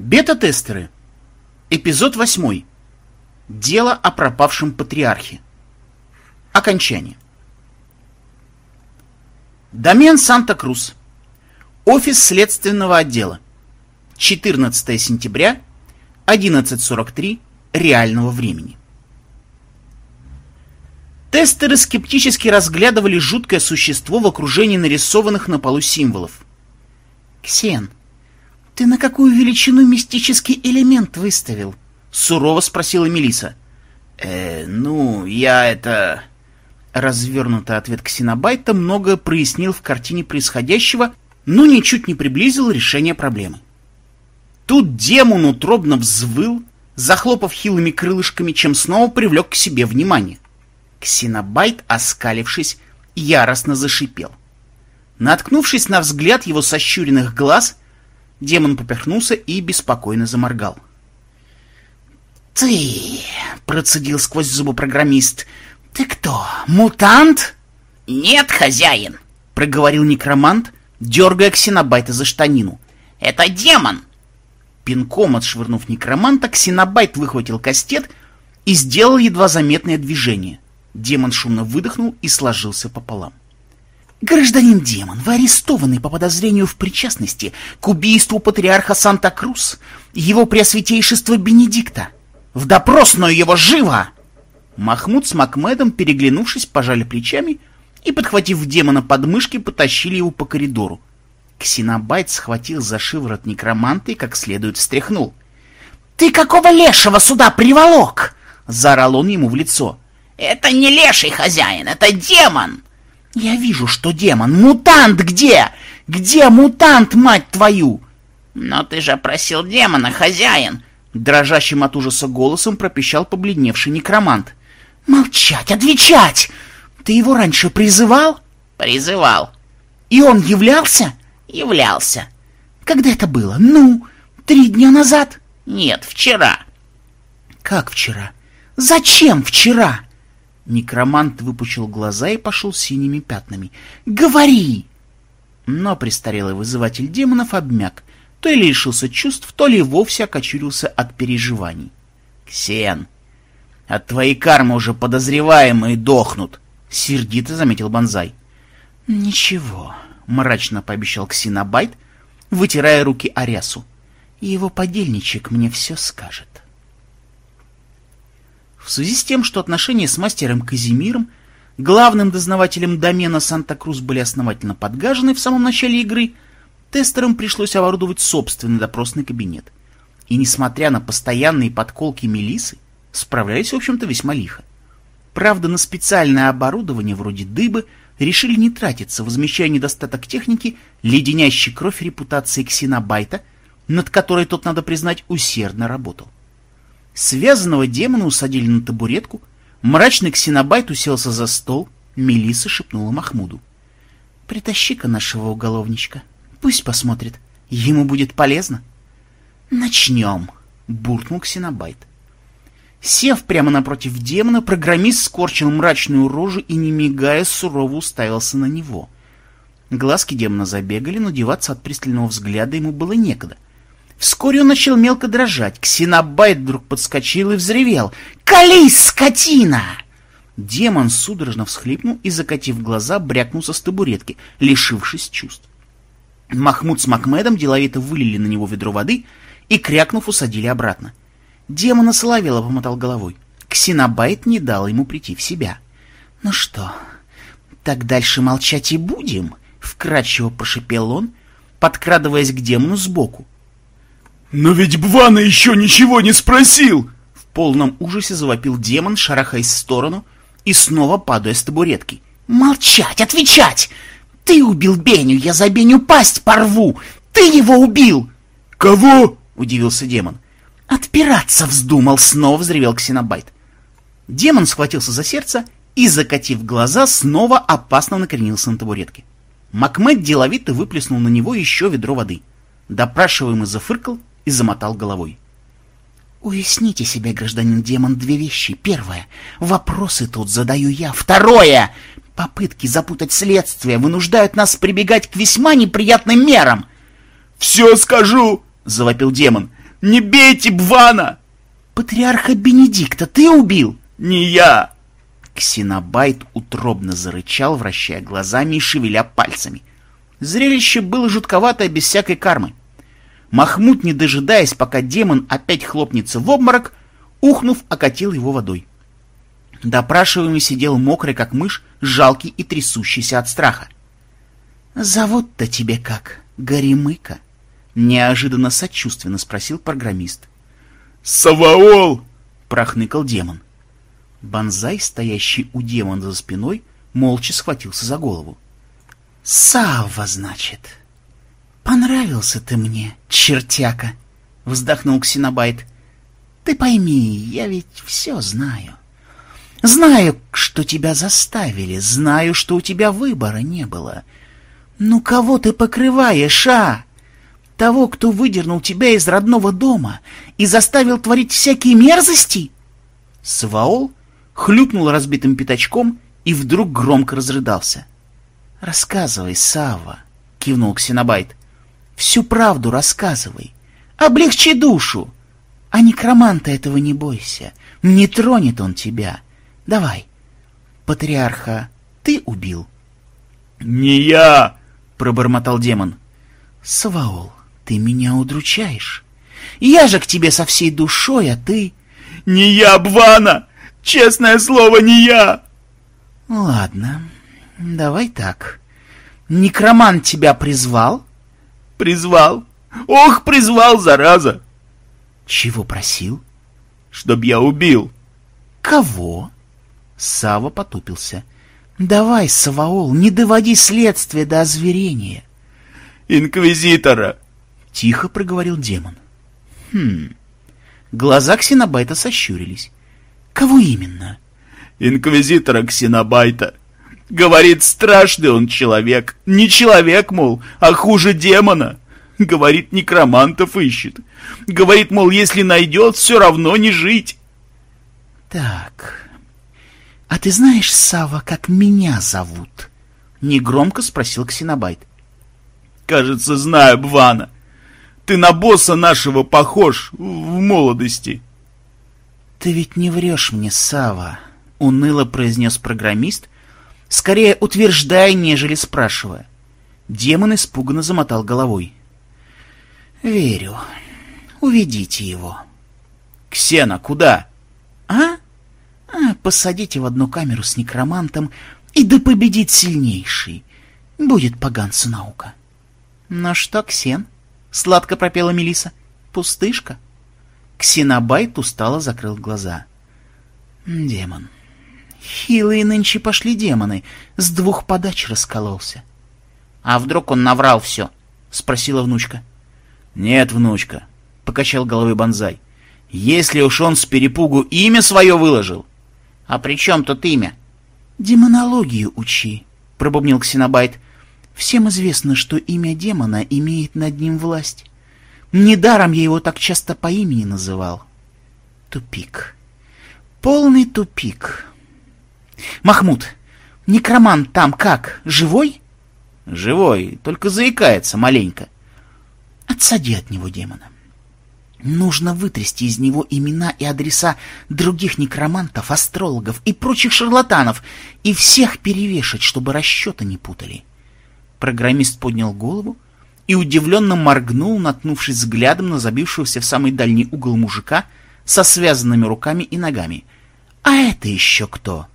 Бета-тестеры. Эпизод 8. Дело о пропавшем патриархе. Окончание. Домен Санта-Крус. Офис следственного отдела. 14 сентября, 11.43 реального времени. Тестеры скептически разглядывали жуткое существо в окружении нарисованных на полу символов. «Ксен, ты на какую величину мистический элемент выставил?» — сурово спросила Мелиса. «Э, ну, я это...» Развернутый ответ Ксенобайта многое прояснил в картине происходящего, но ничуть не приблизил решение проблемы. Тут демон утробно взвыл, захлопав хилыми крылышками, чем снова привлек к себе внимание. Ксенобайт, оскалившись, яростно зашипел. Наткнувшись на взгляд его сощуренных глаз, демон поперхнулся и беспокойно заморгал. «Ты!» — процедил сквозь зубы программист. «Ты кто, мутант?» «Нет, хозяин!» — проговорил некромант, дергая ксенобайта за штанину. «Это демон!» Пинком отшвырнув некроманта, ксенобайт выхватил кастет и сделал едва заметное движение. Демон шумно выдохнул и сложился пополам. «Гражданин демон, вы арестованы по подозрению в причастности к убийству патриарха Санта-Крус, его преосвятейшества Бенедикта. В допросную его живо!» Махмуд с Макмедом, переглянувшись, пожали плечами и, подхватив демона под мышки, потащили его по коридору. Ксенобайт схватил за шиворот некроманта и как следует встряхнул. «Ты какого лешего сюда приволок?» — заорал он ему в лицо. «Это не леший хозяин, это демон!» «Я вижу, что демон. Мутант где? Где мутант, мать твою?» «Но ты же просил демона, хозяин!» Дрожащим от ужаса голосом пропищал побледневший некромант. «Молчать, отвечать! Ты его раньше призывал?» «Призывал». «И он являлся?» «Являлся». «Когда это было? Ну, три дня назад?» «Нет, вчера». «Как вчера? Зачем вчера?» Некромант выпучил глаза и пошел синими пятнами. «Говори!» Но престарелый вызыватель демонов обмяк, то ли лишился чувств, то ли вовсе окочурился от переживаний. «Ксен, от твоей кармы уже подозреваемые дохнут!» — сердито заметил Бонзай. «Ничего», — мрачно пообещал Ксенобайт, вытирая руки Арясу. «Его подельничек мне все скажет». В связи с тем, что отношения с мастером Казимиром, главным дознавателем домена Санта-Крус были основательно подгажены в самом начале игры, тестерам пришлось оборудовать собственный допросный кабинет. И несмотря на постоянные подколки Мелисы, справлялись, в общем-то, весьма лихо. Правда, на специальное оборудование вроде дыбы решили не тратиться, возмещая недостаток техники, леденящий кровь репутации Ксенобайта, над которой тот, надо признать, усердно работал. Связанного демона усадили на табуретку, мрачный ксенобайт уселся за стол, Мелиса шепнула Махмуду. «Притащи-ка нашего уголовничка, пусть посмотрит, ему будет полезно». «Начнем», — буркнул ксенобайт. Сев прямо напротив демона, программист скорчил мрачную рожу и, не мигая, сурово уставился на него. Глазки демона забегали, но деваться от пристального взгляда ему было некогда — Вскоре он начал мелко дрожать. Ксенобайт вдруг подскочил и взревел. «Колись, скотина!» Демон судорожно всхлипнул и, закатив глаза, брякнулся с табуретки, лишившись чувств. Махмуд с Макмедом деловито вылили на него ведро воды и, крякнув, усадили обратно. Демона соловело помотал головой. Ксенобайт не дал ему прийти в себя. «Ну что, так дальше молчать и будем?» — вкрадчиво прошипел он, подкрадываясь к демону сбоку. «Но ведь Бвана еще ничего не спросил!» В полном ужасе завопил демон, шарахаясь в сторону и снова падая с табуретки. «Молчать! Отвечать! Ты убил Беню! Я за Беню пасть порву! Ты его убил!» «Кого?» — удивился демон. «Отпираться вздумал!» — снова взревел Ксенобайт. Демон схватился за сердце и, закатив глаза, снова опасно накренился на табуретке. Макмед деловито выплеснул на него еще ведро воды. Допрашиваемый зафыркал и замотал головой. Уясните себе, гражданин демон, две вещи. Первое. Вопросы тут задаю я. Второе. Попытки запутать следствие вынуждают нас прибегать к весьма неприятным мерам. «Все скажу!» — завопил демон. Не бейте Бвана! Патриарха Бенедикта ты убил? Не я! Ксенобайт утробно зарычал, вращая глазами и шевеля пальцами. Зрелище было жутковатое без всякой кармы. Махмуд, не дожидаясь, пока демон опять хлопнется в обморок, ухнув, окатил его водой. Допрашиваемый сидел мокрый, как мышь, жалкий и трясущийся от страха. «Зовут-то тебе как? Горемыка?» — неожиданно сочувственно спросил программист. «Саваол!» — прохныкал демон. Бонзай, стоящий у демона за спиной, молча схватился за голову. «Савва, значит. Понравился ты мне, чертяка!» — вздохнул Ксенобайт. «Ты пойми, я ведь все знаю. Знаю, что тебя заставили, знаю, что у тебя выбора не было. Ну кого ты покрываешь, а? Того, кто выдернул тебя из родного дома и заставил творить всякие мерзости?» Саваол хлюпнул разбитым пятачком и вдруг громко разрыдался. «Рассказывай, Сава, кивнул Ксенобайт. «Всю правду рассказывай. Облегчи душу. А некроманта этого не бойся. Не тронет он тебя. Давай. Патриарха ты убил?» «Не я!» — пробормотал демон. «Саваол, ты меня удручаешь. Я же к тебе со всей душой, а ты...» «Не я, Бвана! Честное слово, не я!» «Ладно, давай так. Некромант тебя призвал?» «Призвал. Ох, призвал, зараза!» «Чего просил?» «Чтоб я убил». «Кого?» Сава потупился. «Давай, Саваол, не доводи следствие до озверения». «Инквизитора!» — тихо проговорил демон. «Хм...» Глаза Ксенобайта сощурились. «Кого именно?» «Инквизитора Ксенобайта. Говорит, страшный он человек. Не человек, мол, а хуже демона. Говорит, некромантов ищет. Говорит, мол, если найдет, все равно не жить». «Так, а ты знаешь, Сава, как меня зовут?» Негромко спросил Ксенобайт. «Кажется, знаю, Бвана. Ты на босса нашего похож в молодости». «Ты ведь не врешь мне, Сава», — уныло произнес программист, скорее утверждая, нежели спрашивая. Демон испуганно замотал головой. «Верю. Уведите его». «Ксена, куда?» «А? а? Посадите в одну камеру с некромантом, и да победит сильнейший. Будет поганцу наука». «Ну что, Ксен?» — сладко пропела Мелиса. «Пустышка?» Ксенобайт устало закрыл глаза. «Демон. Хилые нынче пошли демоны. С двух подач раскололся». «А вдруг он наврал все?» — спросила внучка. «Нет, внучка», — покачал головой Бонзай. «Если уж он с перепугу имя свое выложил». «А при чем тут имя?» «Демонологию учи», — пробубнил Ксенобайт. «Всем известно, что имя демона имеет над ним власть. Недаром я его так часто по имени называл. Тупик. Полный тупик. Махмуд, некромант там как, живой? Живой, только заикается маленько. Отсади от него демона. Нужно вытрясти из него имена и адреса других некромантов, астрологов и прочих шарлатанов и всех перевешать, чтобы расчеты не путали. Программист поднял голову, и удивленно моргнул, наткнувшись взглядом на забившегося в самый дальний угол мужика со связанными руками и ногами. «А это еще кто?»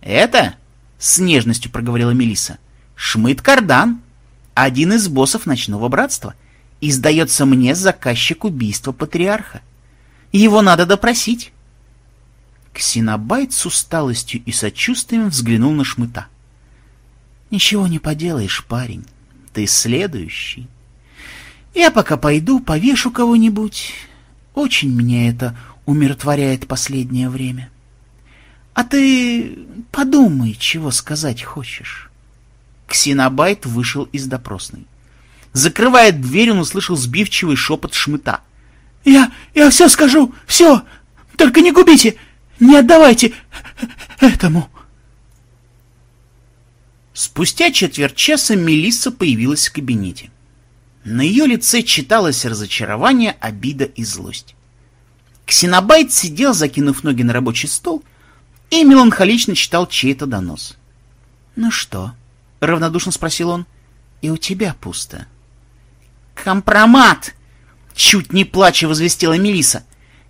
«Это?» — с нежностью проговорила Мелиса. «Шмыд Кардан, один из боссов ночного братства, и, сдается мне, заказчик убийства патриарха. Его надо допросить». Ксенобайт с усталостью и сочувствием взглянул на Шмыта. «Ничего не поделаешь, парень ты следующий. Я пока пойду, повешу кого-нибудь. Очень меня это умиротворяет последнее время. А ты подумай, чего сказать хочешь. Ксенобайт вышел из допросной. Закрывая дверь, он услышал сбивчивый шепот шмыта. «Я... я все скажу, все! Только не губите! Не отдавайте этому!» Спустя четверть часа Мелисса появилась в кабинете. На ее лице читалось разочарование, обида и злость. Ксенобайт сидел, закинув ноги на рабочий стол, и меланхолично читал чей-то донос. «Ну что?» — равнодушно спросил он. «И у тебя пусто». «Компромат!» — чуть не плача возвестила Мелиса.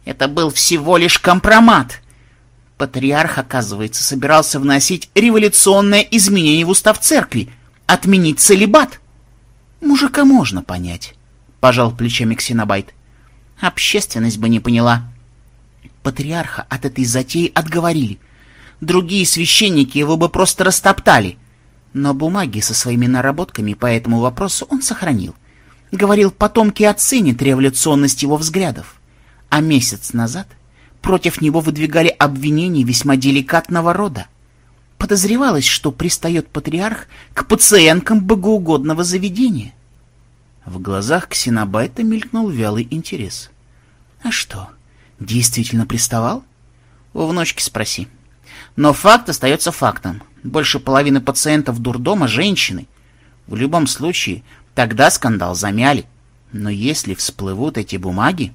«Это был всего лишь компромат!» Патриарх, оказывается, собирался вносить революционное изменение в устав церкви, отменить целебат. Мужика можно понять, — пожал плечами Ксенобайт. Общественность бы не поняла. Патриарха от этой затеи отговорили. Другие священники его бы просто растоптали. Но бумаги со своими наработками по этому вопросу он сохранил. Говорил, потомки оценят революционность его взглядов. А месяц назад против него выдвигали обвинения весьма деликатного рода. Подозревалось, что пристает патриарх к пациенткам богоугодного заведения. В глазах Ксенобайта мелькнул вялый интерес. А что, действительно приставал? У внучки спроси. Но факт остается фактом. Больше половины пациентов дурдома — женщины. В любом случае, тогда скандал замяли. Но если всплывут эти бумаги,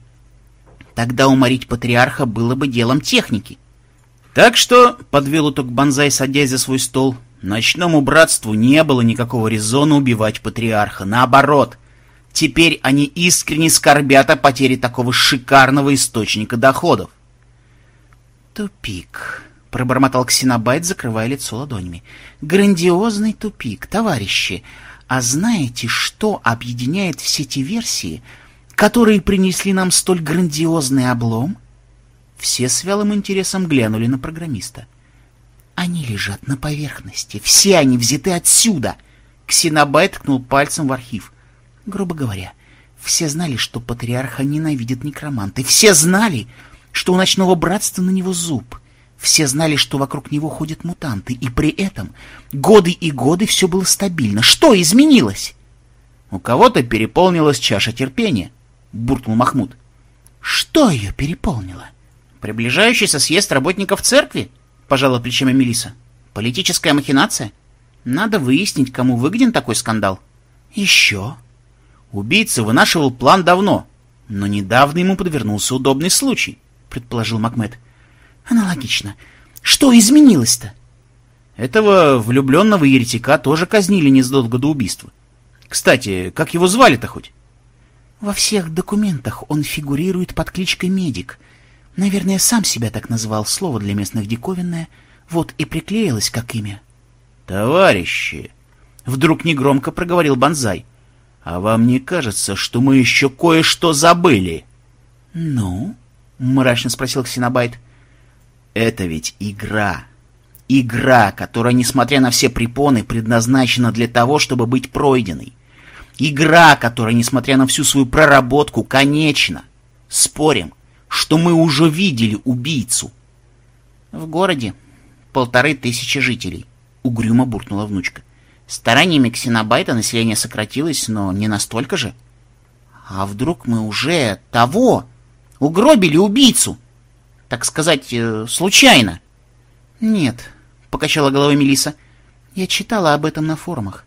тогда уморить патриарха было бы делом техники. Так что, — подвел итог Бонзай, садясь за свой стол, — ночному братству не было никакого резона убивать патриарха. Наоборот, теперь они искренне скорбят о потере такого шикарного источника доходов. «Тупик», — пробормотал Ксенобайт, закрывая лицо ладонями. «Грандиозный тупик, товарищи. А знаете, что объединяет все те версии, которые принесли нам столь грандиозный облом?» Все с вялым интересом глянули на программиста. «Они лежат на поверхности. Все они взяты отсюда!» Ксенобайт ткнул пальцем в архив. Грубо говоря, все знали, что патриарха ненавидит некроманты. Все знали, что у ночного братства на него зуб. Все знали, что вокруг него ходят мутанты. И при этом годы и годы все было стабильно. Что изменилось? У кого-то переполнилась чаша терпения, буркнул Махмуд. Что ее переполнило? — Приближающийся съезд работников церкви? Пожала плечами Мелиса. Политическая махинация? Надо выяснить, кому выгоден такой скандал. Еще? Убийца вынашивал план давно, но недавно ему подвернулся удобный случай, предположил Макмед. Аналогично. Что изменилось-то? Этого влюбленного еретика тоже казнили незадолго до убийства. Кстати, как его звали-то хоть? Во всех документах он фигурирует под кличкой Медик — Наверное, сам себя так называл, слово для местных диковинное, вот и приклеилось как имя. «Товарищи!» — вдруг негромко проговорил Бонзай. «А вам не кажется, что мы еще кое-что забыли?» «Ну?» — мрачно спросил Ксенобайт. «Это ведь игра. Игра, которая, несмотря на все препоны, предназначена для того, чтобы быть пройденной. Игра, которая, несмотря на всю свою проработку, конечна. Спорим, что мы уже видели убийцу. В городе полторы тысячи жителей, угрюмо буркнула внучка. Стараниями ксенобайта население сократилось, но не настолько же. А вдруг мы уже того угробили убийцу? Так сказать, э, случайно? Нет, покачала головой Мелиса. Я читала об этом на форумах.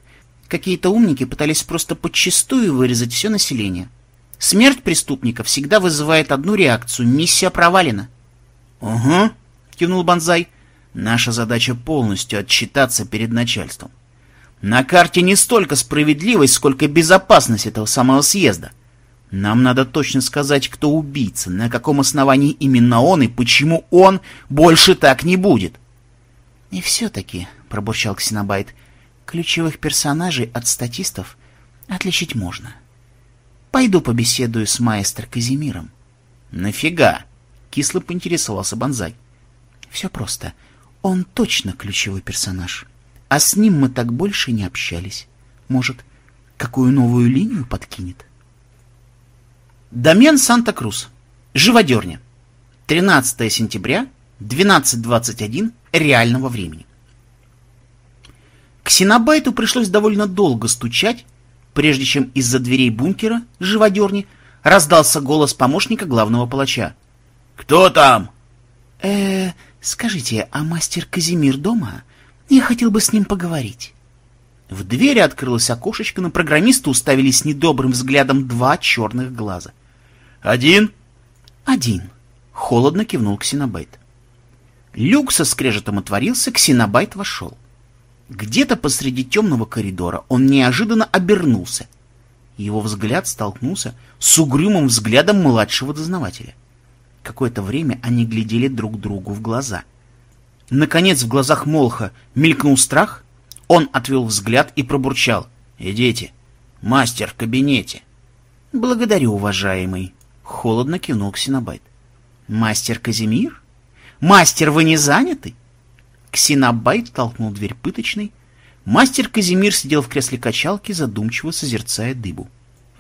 Какие-то умники пытались просто подчистую вырезать все население. Смерть преступника всегда вызывает одну реакцию — миссия провалена. — Угу, — кивнул Бонзай. — Наша задача полностью отчитаться перед начальством. На карте не столько справедливость, сколько безопасность этого самого съезда. Нам надо точно сказать, кто убийца, на каком основании именно он и почему он больше так не будет. — И все-таки, — пробурчал Ксенобайт, — ключевых персонажей от статистов отличить можно. — Пойду побеседую с маэстро Казимиром. Нафига? Кисло поинтересовался Бонзай. Все просто. Он точно ключевой персонаж. А с ним мы так больше не общались. Может, какую новую линию подкинет? Домен Санта-Крус. Живодерня. 13 сентября, 12.21 реального времени. Ксенобайту пришлось довольно долго стучать, прежде чем из-за дверей бункера, живодерни, раздался голос помощника главного палача. «Кто там?» э скажите, а мастер Казимир дома? Я хотел бы с ним поговорить». В двери открылось окошечко, на программиста уставились недобрым взглядом два черных глаза. «Один?» «Один», — холодно кивнул Ксенобайт. Люк со скрежетом отворился, Ксенобайт вошел. Где-то посреди темного коридора он неожиданно обернулся. Его взгляд столкнулся с угрюмым взглядом младшего дознавателя. Какое-то время они глядели друг другу в глаза. Наконец в глазах Молха мелькнул страх, он отвел взгляд и пробурчал. «Идите, мастер в кабинете». «Благодарю, уважаемый», — холодно кивнул Ксенобайт. «Мастер Казимир? Мастер, вы не заняты?» Ксенобайт толкнул дверь пыточной. Мастер Казимир сидел в кресле качалки, задумчиво созерцая дыбу.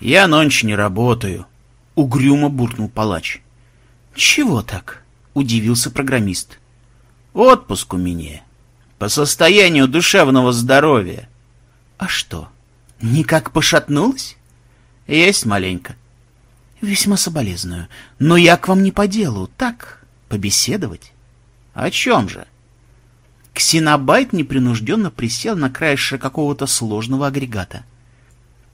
«Я ночь не работаю», — угрюмо буркнул палач. «Чего так?» — удивился программист. «Отпуск у меня. По состоянию душевного здоровья». «А что, никак пошатнулась?» «Есть маленько». «Весьма соболезную. Но я к вам не по делу. Так, побеседовать». «О чем же?» Ксенобайт непринужденно присел на краешек какого-то сложного агрегата.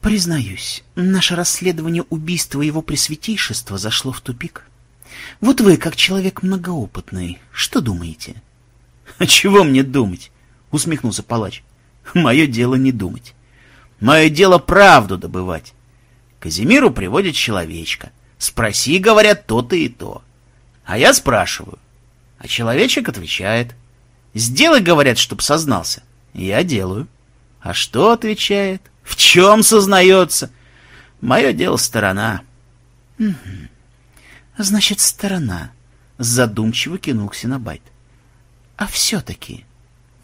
«Признаюсь, наше расследование убийства его пресвятейшества зашло в тупик. Вот вы, как человек многоопытный, что думаете?» «А чего мне думать?» — усмехнулся палач. «Мое дело не думать. Мое дело правду добывать. Казимиру приводят человечка. Спроси, говорят, то-то и то. А я спрашиваю. А человечек отвечает. Сделай, говорят, чтоб сознался. Я делаю. А что отвечает? В чем сознается? Мое дело сторона. Угу. Значит, сторона. Задумчиво кинул Ксенобайт. А все-таки...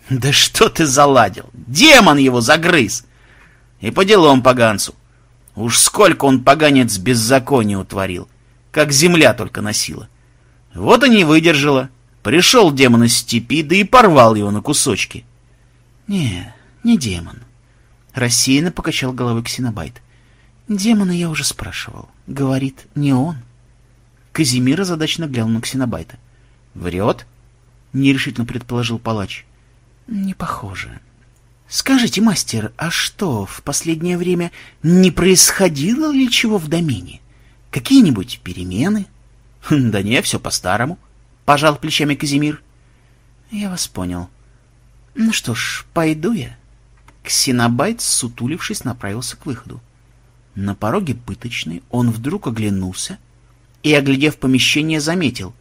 Да что ты заладил? Демон его загрыз! И по делам поганцу. Уж сколько он, поганец, беззакония утворил. Как земля только носила. Вот и не выдержала. Пришел демон из степи, да и порвал его на кусочки. Не, не демон. Рассеянно покачал головой Ксенобайт. Демона я уже спрашивал. Говорит, не он. Казимир озадачно глянул на Ксенобайта. Врет? Нерешительно предположил палач. Не похоже. Скажите, мастер, а что, в последнее время не происходило ли чего в домене? Какие-нибудь перемены? Да не, все по-старому. — пожал плечами Казимир. — Я вас понял. Ну что ж, пойду я. Ксенобайт, сутулившись, направился к выходу. На пороге пыточной он вдруг оглянулся и, оглядев помещение, заметил.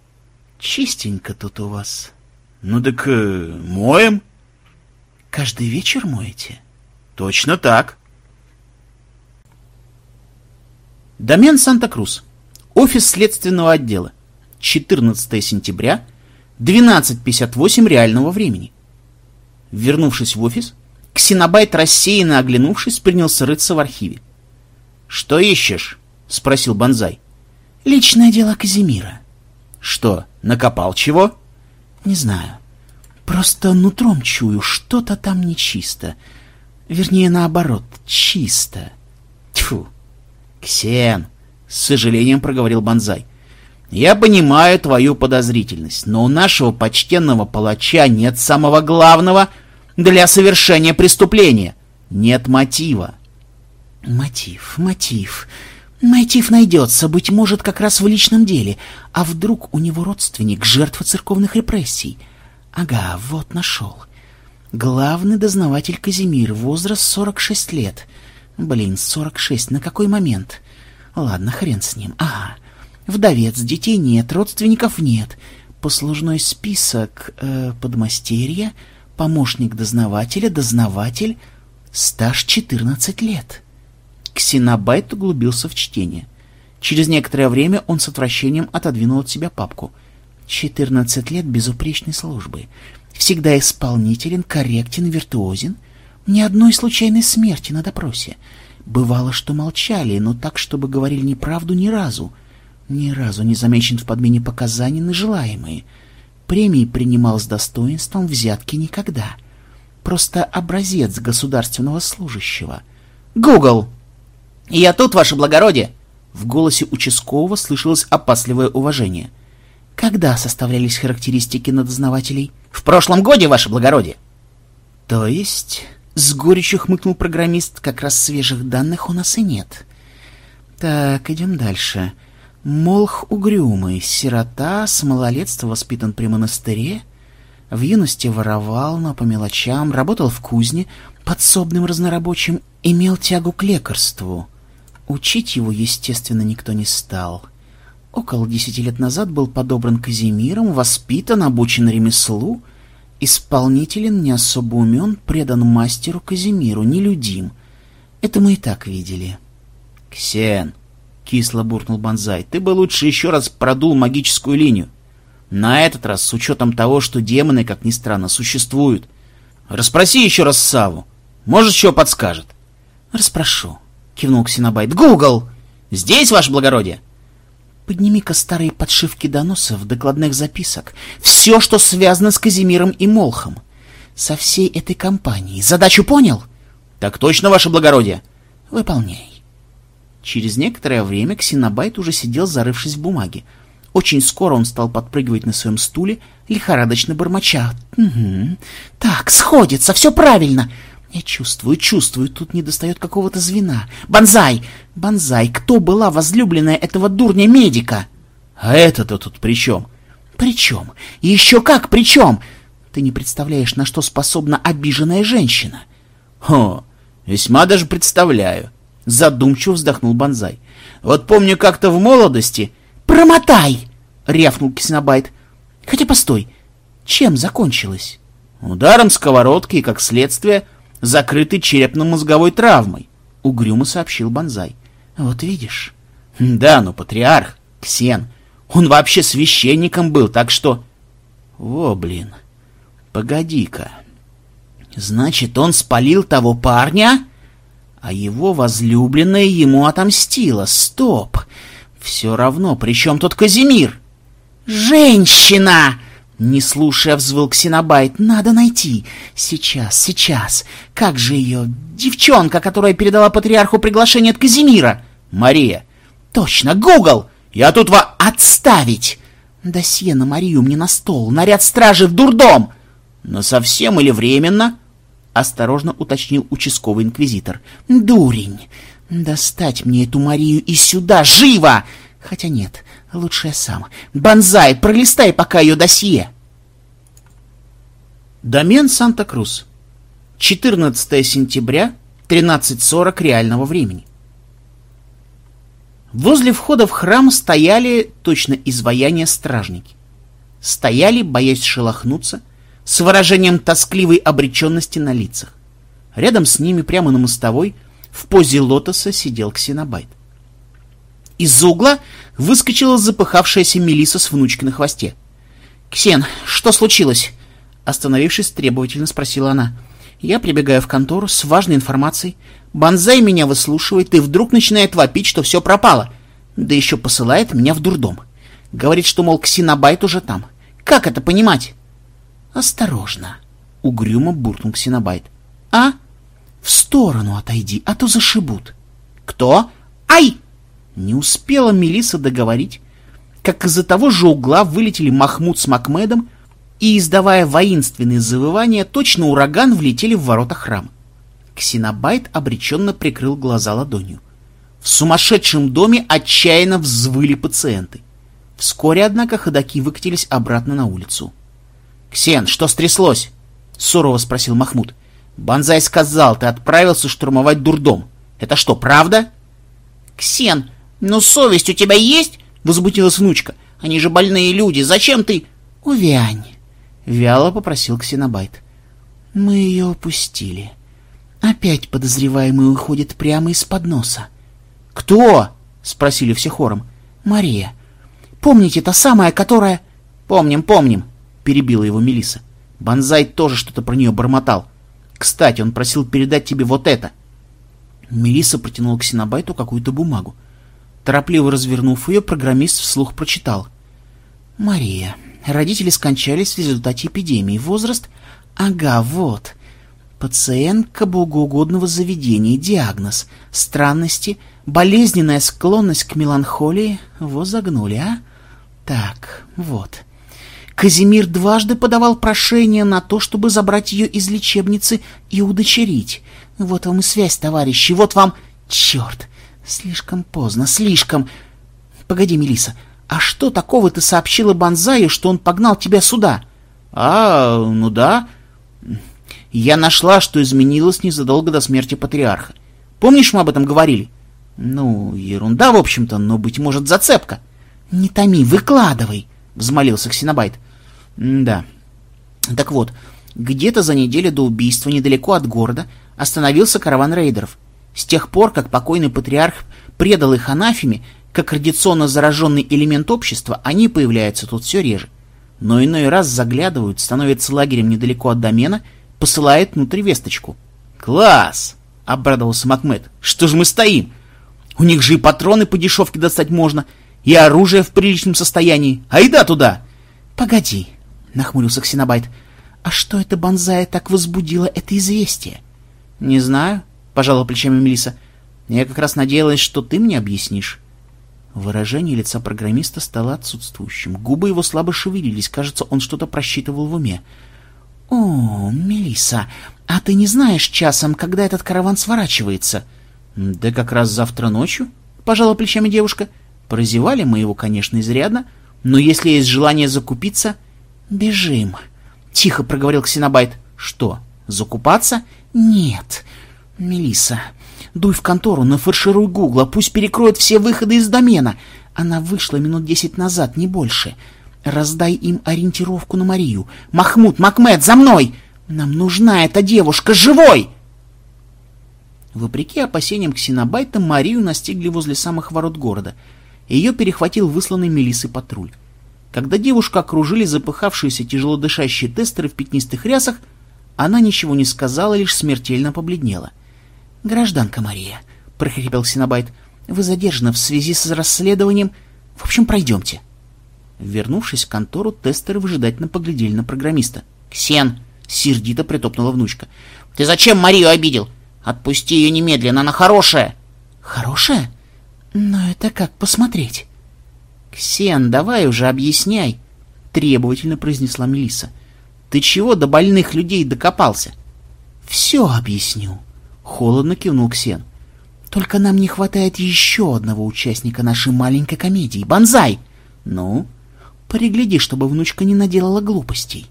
— Чистенько тут у вас. — Ну так э, моем. — Каждый вечер моете? — Точно так. Домен Санта-Крус. Офис следственного отдела. 14 сентября, 12.58 реального времени. Вернувшись в офис, Ксенобайт, рассеянно оглянувшись, принялся рыться в архиве. «Что ищешь?» — спросил Бонзай. «Личное дело Казимира». «Что, накопал чего?» «Не знаю. Просто нутром чую, что-то там нечисто. Вернее, наоборот, чисто». «Тьфу! Ксен!» — с сожалением проговорил Бонзай. Я понимаю твою подозрительность, но у нашего почтенного палача нет самого главного для совершения преступления. Нет мотива. Мотив, мотив. Мотив найдется, быть может, как раз в личном деле. А вдруг у него родственник, жертва церковных репрессий? Ага, вот нашел. Главный дознаватель Казимир, возраст 46 лет. Блин, 46, на какой момент? Ладно, хрен с ним. Ага. Вдовец, детей нет, родственников нет. Послужной список э, подмастерья, помощник дознавателя, дознаватель, стаж 14 лет. Ксенобайт углубился в чтение. Через некоторое время он с отвращением отодвинул от себя папку. 14 лет безупречной службы. Всегда исполнителен, корректен, виртуозен. Ни одной случайной смерти на допросе. Бывало, что молчали, но так, чтобы говорили неправду ни разу. Ни разу не замечен в подмене показаний на желаемые. Премии принимал с достоинством, взятки никогда. Просто образец государственного служащего. «Гугл!» «Я тут, ваше благородие!» В голосе участкового слышалось опасливое уважение. «Когда составлялись характеристики на дознавателей?» «В прошлом годе, ваше благородие!» «То есть...» С горечью хмыкнул программист, как раз свежих данных у нас и нет. Так, идем дальше. Молх угрюмый, сирота, с малолетства воспитан при монастыре, в юности воровал, но по мелочам, работал в кузне, подсобным разнорабочим, имел тягу к лекарству. Учить его, естественно, никто не стал. Около десяти лет назад был подобран Казимиром, воспитан, обучен ремеслу, исполнителен, не особо умен, предан мастеру Казимиру, нелюдим. Это мы и так видели. — Ксен, — кисло буркнул Бонзай. — Ты бы лучше еще раз продул магическую линию. На этот раз с учетом того, что демоны, как ни странно, существуют. Расспроси еще раз Саву. Может, еще подскажет. — Расспрошу, — кивнул Ксенобайт. — Гугл! Здесь, ваше благородие? Подними-ка старые подшивки доносов, докладных записок. Все, что связано с Казимиром и Молхом. Со всей этой компанией. Задачу понял? — Так точно, ваше благородие. — Выполняй. Через некоторое время Ксенобайт уже сидел, зарывшись в бумаге. Очень скоро он стал подпрыгивать на своем стуле, лихорадочно бормоча. «Угу. Так, сходится, все правильно. Я чувствую, чувствую, тут недостает какого-то звена. Бонзай! Бонзай, кто была возлюбленная этого дурня-медика?» «А это-то тут при чем?» «При чем? Еще как при чем? Ты не представляешь, на что способна обиженная женщина». «Хо, весьма даже представляю», Задумчиво вздохнул Бонзай. Вот помню как-то в молодости... Промотай! Рявкнул Кисенобайт. Хотя постой, чем закончилось? Ударом сковородки и, как следствие, закрытой черепно-мозговой травмой, угрюмо сообщил Бонзай. Вот видишь. Да, но патриарх, Ксен, он вообще священником был, так что... Во, блин, погоди-ка. Значит, он спалил того парня? а его возлюбленная ему отомстила. Стоп! Все равно, при чем тут Казимир? «Женщина!» Не слушая, взвыл Ксенобайт. «Надо найти. Сейчас, сейчас. Как же ее? Девчонка, которая передала патриарху приглашение от Казимира. Мария. Точно, Гугл! Я тут во... Отставить! Досье на Марию мне на стол. Наряд стражи в дурдом. Но совсем или временно? — осторожно уточнил участковый инквизитор. «Дурень! Достать мне эту Марию и сюда, живо! Хотя нет, лучше я сам. Бонзай, пролистай пока ее досье!» Домен Санта-Крус. 14 сентября, 13.40 реального времени. Возле входа в храм стояли точно изваяния стражники. Стояли, боясь шелохнуться, с выражением тоскливой обреченности на лицах. Рядом с ними, прямо на мостовой, в позе лотоса сидел Ксенобайт. Из-за угла выскочила запыхавшаяся Мелиса с внучкой на хвосте. «Ксен, что случилось?» Остановившись, требовательно спросила она. Я прибегаю в контору с важной информацией. Бонзай меня выслушивает и вдруг начинает вопить, что все пропало. Да еще посылает меня в дурдом. Говорит, что, мол, Ксенобайт уже там. Как это понимать? «Осторожно!» — угрюмо буркнул Ксенобайт. «А? В сторону отойди, а то зашибут». «Кто? Ай!» Не успела Мелиса договорить, как из-за того же угла вылетели Махмуд с Макмедом и, издавая воинственные завывания, точно ураган влетели в ворота храма. Ксенобайт обреченно прикрыл глаза ладонью. В сумасшедшем доме отчаянно взвыли пациенты. Вскоре, однако, ходаки выкатились обратно на улицу. «Ксен, что стряслось?» — сурово спросил Махмуд. «Бонзай сказал, ты отправился штурмовать дурдом. Это что, правда?» «Ксен, ну совесть у тебя есть?» — возмутилась внучка. «Они же больные люди. Зачем ты...» «Увянь!» — вяло попросил Ксенобайт. «Мы ее упустили. Опять подозреваемый уходит прямо из-под носа». «Кто?» — спросили все хором. «Мария. Помните, та самая, которая...» «Помним, помним», — перебила его Мелиса. Бонзай тоже что-то про нее бормотал. Кстати, он просил передать тебе вот это. Мелиса протянула к Синабайту какую-то бумагу. Торопливо развернув ее, программист вслух прочитал. «Мария. Родители скончались в результате эпидемии. Возраст? Ага, вот. Пациентка богоугодного заведения. Диагноз. Странности. Болезненная склонность к меланхолии. Вот загнули, а? Так, вот. Казимир дважды подавал прошение на то, чтобы забрать ее из лечебницы и удочерить. Вот вам и связь, товарищи, вот вам... Черт, слишком поздно, слишком... Погоди, Мелиса, а что такого ты сообщила Бонзаю, что он погнал тебя сюда? А, ну да. Я нашла, что изменилось незадолго до смерти патриарха. Помнишь, мы об этом говорили? Ну, ерунда, в общем-то, но, быть может, зацепка. Не томи, выкладывай, взмолился Ксенобайт. да. Так вот, где-то за неделю до убийства, недалеко от города, остановился караван рейдеров. С тех пор, как покойный патриарх предал их анафеме, как радиационно зараженный элемент общества, они появляются тут все реже. Но иной раз заглядывают, становятся лагерем недалеко от домена, посылает внутрь весточку. «Класс!» — обрадовался Макмед. «Что же мы стоим? У них же и патроны по дешевке достать можно, и оружие в приличном состоянии. Айда туда!» «Погоди!» — нахмурился Ксенобайт. «А что это Бонзая так возбудило это известие?» «Не знаю», — пожала плечами Мелиса. «Я как раз надеялась, что ты мне объяснишь». Выражение лица программиста стало отсутствующим. Губы его слабо шевелились. Кажется, он что-то просчитывал в уме. «О, Мелиса, а ты не знаешь часом, когда этот караван сворачивается?» «Да как раз завтра ночью», — пожала плечами девушка. «Прозевали мы его, конечно, изрядно, но если есть желание закупиться...» «Бежим», — тихо проговорил Ксенобайт. «Что, закупаться?» «Нет, Мелиса, дуй в контору, нафаршируй Гугла, пусть перекроет все выходы из домена. Она вышла минут десять назад, не больше. Раздай им ориентировку на Марию. Махмуд, Макмед, за мной! Нам нужна эта девушка живой!» Вопреки опасениям Ксенобайта, Марию настигли возле самых ворот города. Ее перехватил высланный Мелисы патруль. Когда девушку окружили запыхавшиеся тяжело дышащие тестеры в пятнистых рясах, она ничего не сказала, лишь смертельно побледнела. — Гражданка Мария, — прохрипел Синабайт, — вы задержаны в связи с расследованием. В общем, пройдемте. Вернувшись в контору, тестеры выжидательно поглядели на программиста. — Ксен! — сердито притопнула внучка. — Ты зачем Марию обидел? Отпусти ее немедленно, она хорошая! — Хорошая? Но это как посмотреть? — Ксен, давай уже объясняй! — требовательно произнесла Мелисса. — ты чего до больных людей докопался? — Все объясню, — холодно кивнул Ксен. — Только нам не хватает еще одного участника нашей маленькой комедии. Бонзай! Ну, пригляди, чтобы внучка не наделала глупостей.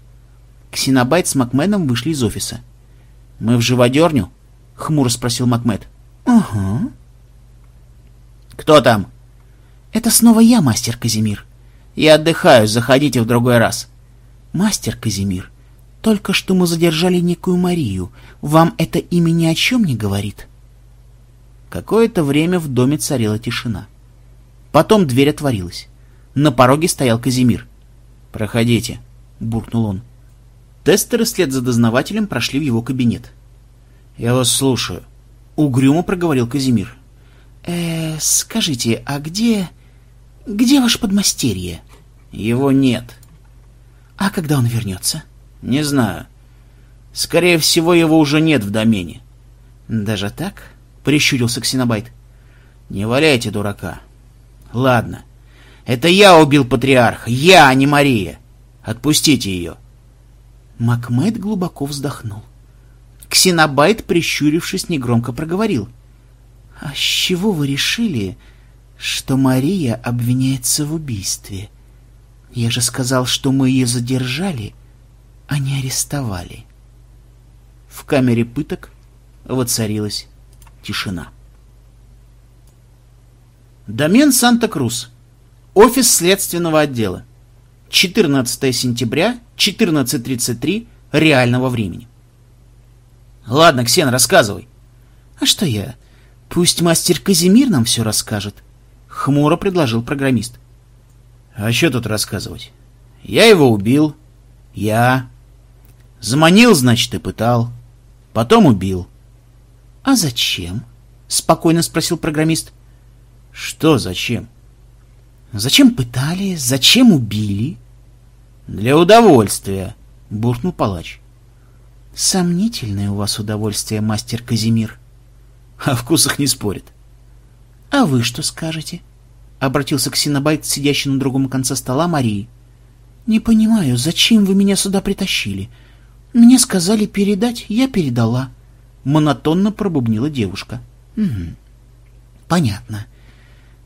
Ксенобайт с Макменом вышли из офиса. — Мы в живодерню? — хмуро спросил Макмед. — Ага. — Кто там? — Это снова я, мастер Казимир. — Я отдыхаю, заходите в другой раз. — Мастер Казимир, только что мы задержали некую Марию. Вам это имя ни о чем не говорит? Какое-то время в доме царила тишина. Потом дверь отворилась. На пороге стоял Казимир. «Проходите», — буркнул он. Тестеры вслед за дознавателем прошли в его кабинет. «Я вас слушаю», — угрюмо проговорил Казимир. «Э, скажите, а где... где ваш подмастерье?» «Его нет». «А когда он вернется?» Не знаю. Скорее всего, его уже нет в домене. Даже так? Прищурился Ксенобайт. Не валяйте дурака. Ладно. Это я убил патриарха. Я, а не Мария. Отпустите ее. Макмед глубоко вздохнул. Ксенобайт, прищурившись, негромко проговорил. — А с чего вы решили, что Мария обвиняется в убийстве? Я же сказал, что мы ее задержали они арестовали. В камере пыток воцарилась тишина. Домен Санта-Крус. Офис следственного отдела. 14 сентября, 14.33 реального времени. Ладно, Ксен, рассказывай. А что я? Пусть мастер Казимир нам все расскажет. Хмуро предложил программист. А что тут рассказывать? Я его убил. Я. Заманил, значит, и пытал. Потом убил. — А зачем? — спокойно спросил программист. — Что зачем? — Зачем пытали? Зачем убили? — Для удовольствия, — буркнул палач. — Сомнительное у вас удовольствие, мастер Казимир. — О вкусах не спорит. — А вы что скажете? — обратился к Синабайт, сидящий на другом конце стола Марии. Не понимаю, зачем вы меня сюда притащили? Мне сказали передать, я передала. Монотонно пробубнила девушка. Угу. Понятно.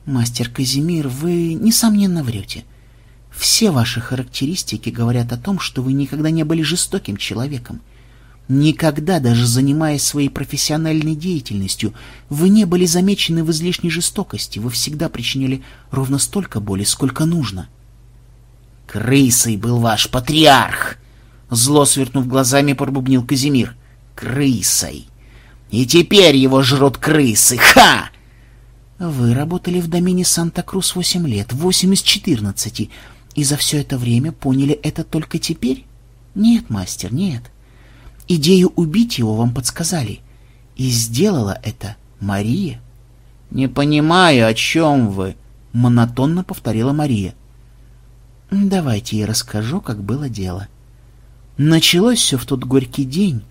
Мастер Казимир, вы, несомненно, врете. Все ваши характеристики говорят о том, что вы никогда не были жестоким человеком. Никогда, даже занимаясь своей профессиональной деятельностью, вы не были замечены в излишней жестокости, вы всегда причиняли ровно столько боли, сколько нужно. «Крысой был ваш патриарх!» Зло сверкнув глазами, пробубнил Казимир. «Крысой! И теперь его жрут крысы! Ха!» «Вы работали в домене Санта-Крус восемь лет, восемь из четырнадцати, и за все это время поняли это только теперь? Нет, мастер, нет. Идею убить его вам подсказали. И сделала это Мария. — Не понимаю, о чем вы, — монотонно повторила Мария. — Давайте я расскажу, как было дело. Началось все в тот горький день,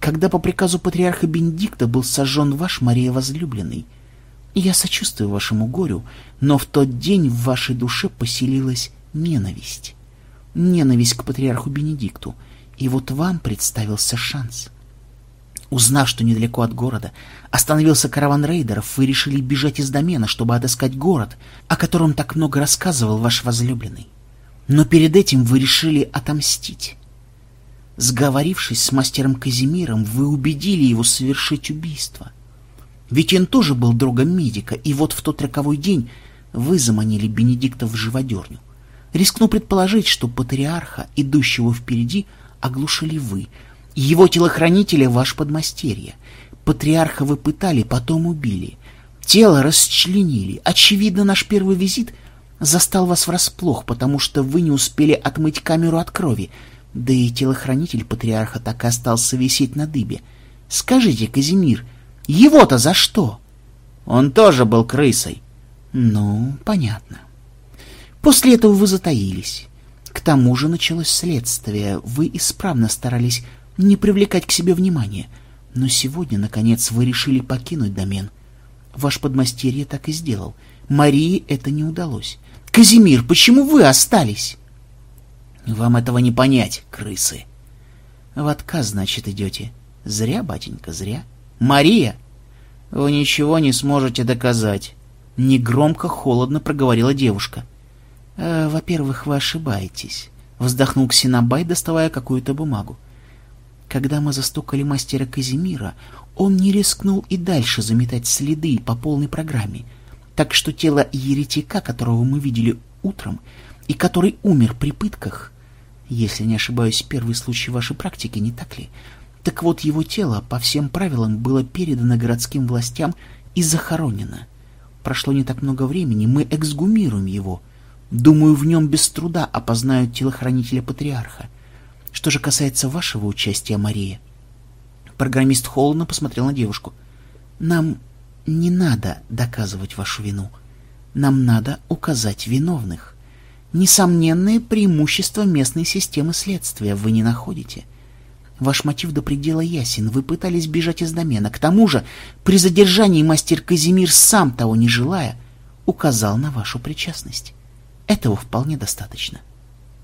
когда по приказу патриарха Бенедикта был сожжен ваш Мария возлюбленный. Я сочувствую вашему горю, но в тот день в вашей душе поселилась ненависть. Ненависть к патриарху Бенедикту — и вот вам представился шанс. Узнав, что недалеко от города остановился караван рейдеров, вы решили бежать из домена, чтобы отыскать город, о котором так много рассказывал ваш возлюбленный. Но перед этим вы решили отомстить. Сговорившись с мастером Казимиром, вы убедили его совершить убийство. Ведь он тоже был другом медика, и вот в тот роковой день вы заманили Бенедикта в живодерню. Рискну предположить, что патриарха, идущего впереди, — оглушили вы. Его телохранителя — ваш подмастерье. Патриарха вы пытали, потом убили. Тело расчленили. Очевидно, наш первый визит застал вас врасплох, потому что вы не успели отмыть камеру от крови. Да и телохранитель патриарха так и остался висеть на дыбе. Скажите, Казимир, его-то за что? Он тоже был крысой. Ну, понятно. После этого вы затаились. К тому же началось следствие. Вы исправно старались не привлекать к себе внимания. Но сегодня, наконец, вы решили покинуть домен. Ваш подмастерье так и сделал. Марии это не удалось. Казимир, почему вы остались? Вам этого не понять, крысы. В отказ, значит, идете. Зря, батенька, зря. Мария! Вы ничего не сможете доказать. Негромко, холодно проговорила девушка. Э, «Во-первых, вы ошибаетесь», — вздохнул Ксенобай, доставая какую-то бумагу. «Когда мы застукали мастера Казимира, он не рискнул и дальше заметать следы по полной программе, так что тело еретика, которого мы видели утром и который умер при пытках, если не ошибаюсь, первый случай вашей практики, не так ли? Так вот, его тело по всем правилам было передано городским властям и захоронено. Прошло не так много времени, мы эксгумируем его» Думаю, в нем без труда опознают телохранителя патриарха. Что же касается вашего участия, Мария... Программист холодно посмотрел на девушку. Нам не надо доказывать вашу вину. Нам надо указать виновных. Несомненное преимущество местной системы следствия вы не находите. Ваш мотив до предела ясен. Вы пытались бежать из домена. К тому же, при задержании мастер Казимир, сам того не желая, указал на вашу причастность. Этого вполне достаточно.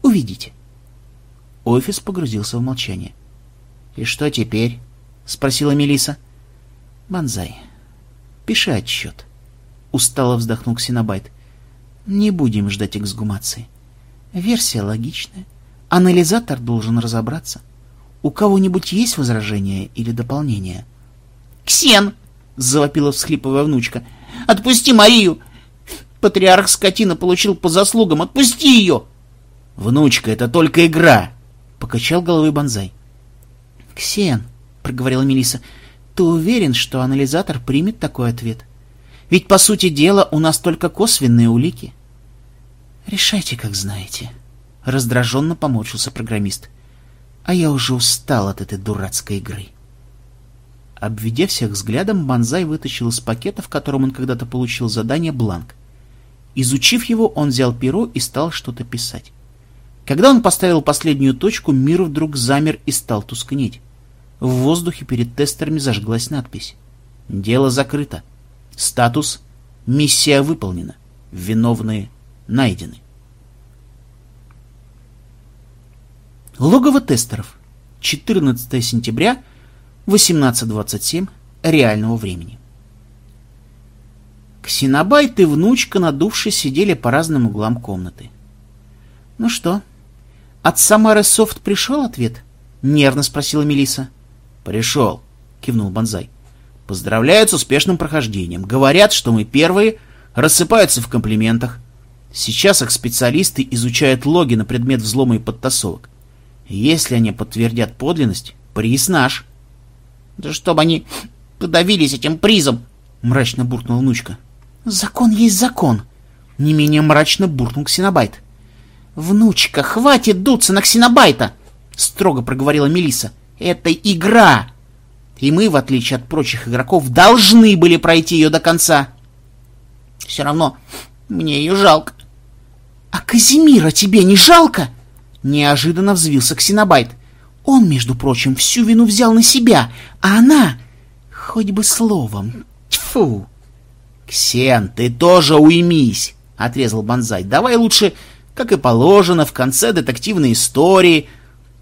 Увидите. Офис погрузился в молчание. «И что теперь?» — спросила Мелиса. «Банзай, пиши отчет». Устало вздохнул Ксенобайт. «Не будем ждать эксгумации. Версия логичная. Анализатор должен разобраться. У кого-нибудь есть возражения или дополнения?» «Ксен!» — завопила всхлипывая внучка. «Отпусти Марию! Патриарх скотина получил по заслугам. Отпусти ее!» «Внучка, это только игра!» — покачал головой Бонзай. «Ксен», — проговорила Мелиса, — «ты уверен, что анализатор примет такой ответ? Ведь, по сути дела, у нас только косвенные улики». «Решайте, как знаете», — раздраженно поморщился программист. «А я уже устал от этой дурацкой игры». Обведя всех взглядом, Бонзай вытащил из пакета, в котором он когда-то получил задание, бланк. Изучив его, он взял перо и стал что-то писать. Когда он поставил последнюю точку, мир вдруг замер и стал тускнеть. В воздухе перед тестерами зажглась надпись. Дело закрыто. Статус «Миссия выполнена. Виновные найдены». Логово тестеров. 14 сентября, 18.27 реального времени. Ксенобайт и внучка, надувшись, сидели по разным углам комнаты. «Ну что, от Самары Софт пришел ответ?» — нервно спросила Мелиса. «Пришел», — кивнул Бонзай. «Поздравляют с успешным прохождением. Говорят, что мы первые, рассыпаются в комплиментах. Сейчас их специалисты изучают логи на предмет взлома и подтасовок. Если они подтвердят подлинность, приз наш. — Да чтобы они подавились этим призом! — мрачно буркнула внучка. — Закон есть закон! — не менее мрачно буркнул Ксенобайт. — Внучка, хватит дуться на Ксенобайта! — строго проговорила Мелиса. Это игра! И мы, в отличие от прочих игроков, должны были пройти ее до конца. Все равно мне ее жалко. — А Казимира тебе не жалко? — неожиданно взвился Ксенобайт. — Он, между прочим, всю вину взял на себя, а она... Хоть бы словом. Тьфу! — Ксен, ты тоже уймись! — отрезал Бонзай. — Давай лучше, как и положено, в конце детективной истории.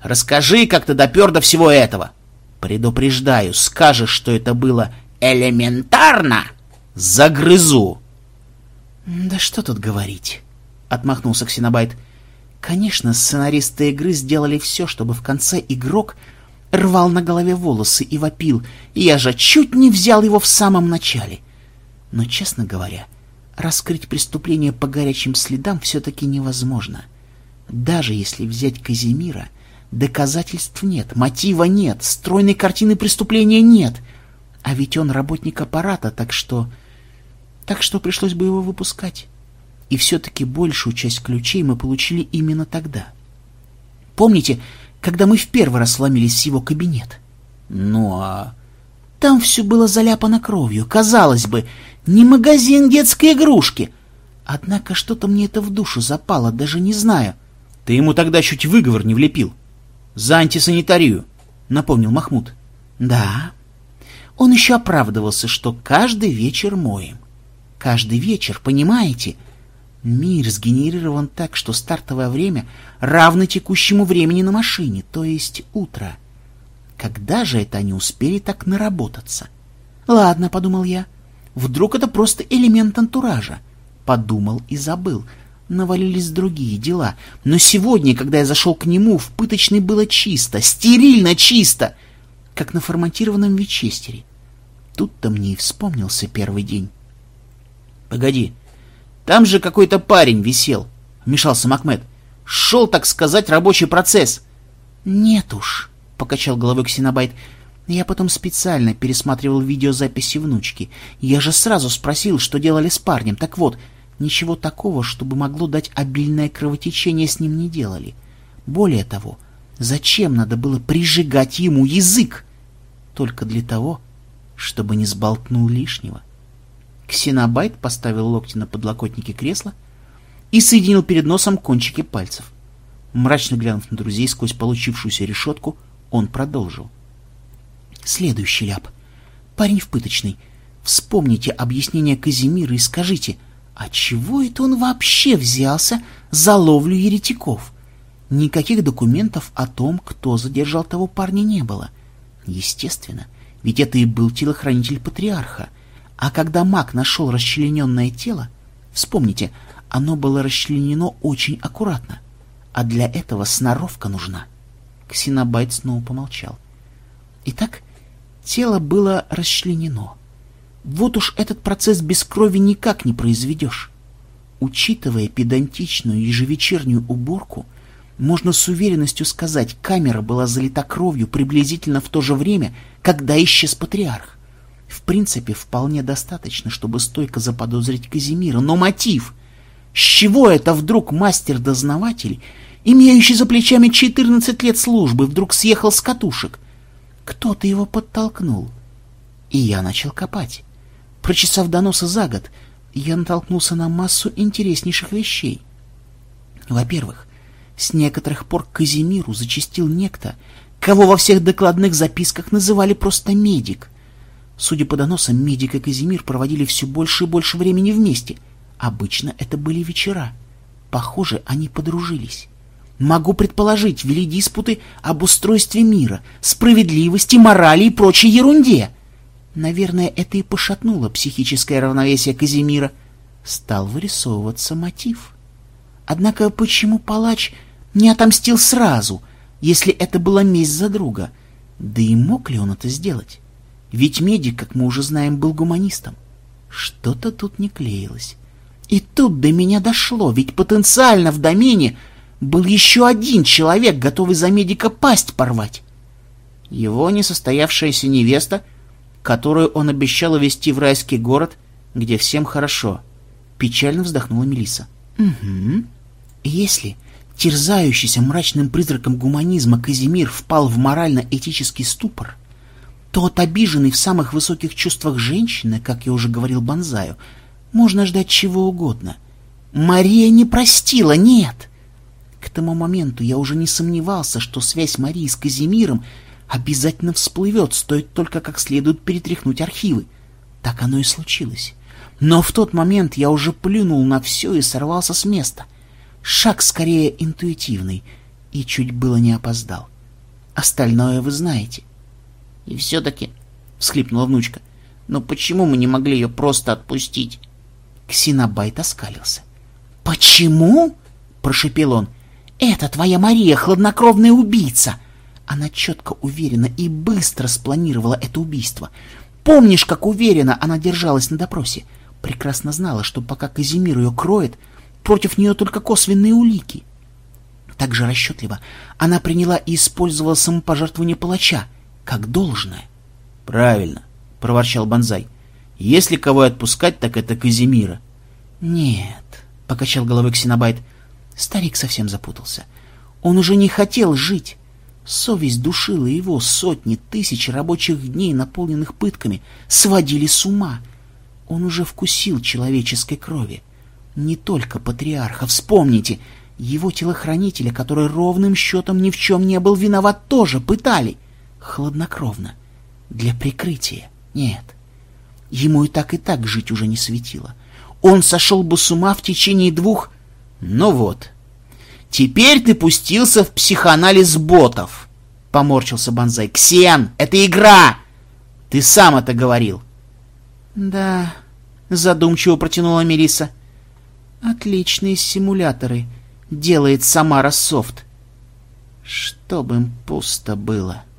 Расскажи, как ты допер до всего этого. Предупреждаю, скажешь, что это было элементарно, загрызу. «Да что тут говорить?» — отмахнулся Ксенобайт. «Конечно, сценаристы игры сделали все, чтобы в конце игрок рвал на голове волосы и вопил, я же чуть не взял его в самом начале. Но, честно говоря, раскрыть преступление по горячим следам все-таки невозможно. Даже если взять Казимира, доказательств нет, мотива нет, стройной картины преступления нет. А ведь он работник аппарата, так что так что пришлось бы его выпускать. И все-таки большую часть ключей мы получили именно тогда. Помните, когда мы в первый раз сломились в его кабинет? Ну а... Там все было заляпано кровью. Казалось бы, не магазин детской игрушки. Однако что-то мне это в душу запало, даже не знаю. Ты ему тогда чуть выговор не влепил. За антисанитарию, напомнил Махмуд. Да. Он еще оправдывался, что каждый вечер моем. Каждый вечер, понимаете? Мир сгенерирован так, что стартовое время равно текущему времени на машине, то есть утро. Когда же это они успели так наработаться? Ладно, подумал я, вдруг это просто элемент антуража. Подумал и забыл. Навалились другие дела. Но сегодня, когда я зашел к нему, в пыточной было чисто, стерильно чисто, как на форматированном вичестере. Тут-то мне и вспомнился первый день. Погоди, там же какой-то парень висел, вмешался Макмед. Шел, так сказать, рабочий процесс. Нет уж, покачал головой Ксенобайт. Я потом специально пересматривал видеозаписи внучки. Я же сразу спросил, что делали с парнем. Так вот, ничего такого, чтобы могло дать обильное кровотечение, с ним не делали. Более того, зачем надо было прижигать ему язык? Только для того, чтобы не сболтнул лишнего. Ксенобайт поставил локти на подлокотники кресла и соединил перед носом кончики пальцев. Мрачно глянув на друзей сквозь получившуюся решетку, он продолжил. Следующий ляп. Парень в пыточной. Вспомните объяснение Казимира и скажите, а чего это он вообще взялся за ловлю еретиков? Никаких документов о том, кто задержал того парня, не было. Естественно, ведь это и был телохранитель патриарха. А когда маг нашел расчлененное тело, вспомните, оно было расчленено очень аккуратно, а для этого сноровка нужна. Ксенобайт снова помолчал. Итак, тело было расчленено. Вот уж этот процесс без крови никак не произведешь. Учитывая педантичную ежевечернюю уборку, можно с уверенностью сказать, камера была залита кровью приблизительно в то же время, когда исчез патриарх. В принципе, вполне достаточно, чтобы стойко заподозрить Казимира. Но мотив? С чего это вдруг мастер-дознаватель, имеющий за плечами 14 лет службы, вдруг съехал с катушек? Кто-то его подтолкнул. И я начал копать. Прочесав доносы за год, я натолкнулся на массу интереснейших вещей. Во-первых, с некоторых пор Казимиру зачастил некто, кого во всех докладных записках называли просто медик — Судя по доносам, Медик и Казимир проводили все больше и больше времени вместе. Обычно это были вечера. Похоже, они подружились. Могу предположить, вели диспуты об устройстве мира, справедливости, морали и прочей ерунде. Наверное, это и пошатнуло психическое равновесие Казимира. Стал вырисовываться мотив. Однако почему палач не отомстил сразу, если это была месть за друга? Да и мог ли он это сделать? Ведь медик, как мы уже знаем, был гуманистом. Что-то тут не клеилось. И тут до меня дошло, ведь потенциально в домене был еще один человек, готовый за медика пасть порвать. Его несостоявшаяся невеста, которую он обещал увезти в райский город, где всем хорошо. Печально вздохнула Мелиса. Угу. Если терзающийся мрачным призраком гуманизма Казимир впал в морально-этический ступор, от обиженной в самых высоких чувствах женщины, как я уже говорил Бонзаю, можно ждать чего угодно. Мария не простила, нет. К тому моменту я уже не сомневался, что связь Марии с Казимиром обязательно всплывет, стоит только как следует перетряхнуть архивы. Так оно и случилось. Но в тот момент я уже плюнул на все и сорвался с места. Шаг скорее интуитивный, и чуть было не опоздал. Остальное вы знаете. — И все-таки, — всхлипнула внучка, — но почему мы не могли ее просто отпустить? Ксенобайт оскалился. — Почему? — прошепел он. — Это твоя Мария, хладнокровная убийца. Она четко, уверенно и быстро спланировала это убийство. Помнишь, как уверенно она держалась на допросе? Прекрасно знала, что пока Казимир ее кроет, против нее только косвенные улики. Так же расчетливо она приняла и использовала самопожертвование палача, как должное. — Правильно, — проворчал Бонзай. — Если кого отпускать, так это Казимира. — Нет, — покачал головой Ксенобайт. Старик совсем запутался. Он уже не хотел жить. Совесть душила его, сотни тысяч рабочих дней, наполненных пытками, сводили с ума. Он уже вкусил человеческой крови. Не только патриарха, вспомните, его телохранителя, который ровным счетом ни в чем не был виноват, тоже пытали хладнокровно, для прикрытия. Нет, ему и так и так жить уже не светило. Он сошел бы с ума в течение двух... Ну вот, теперь ты пустился в психоанализ ботов, — поморщился Бонзай. Ксен, это игра! Ты сам это говорил. Да, задумчиво протянула Мелиса. Отличные симуляторы делает Самара Софт. Чтоб им пусто было. —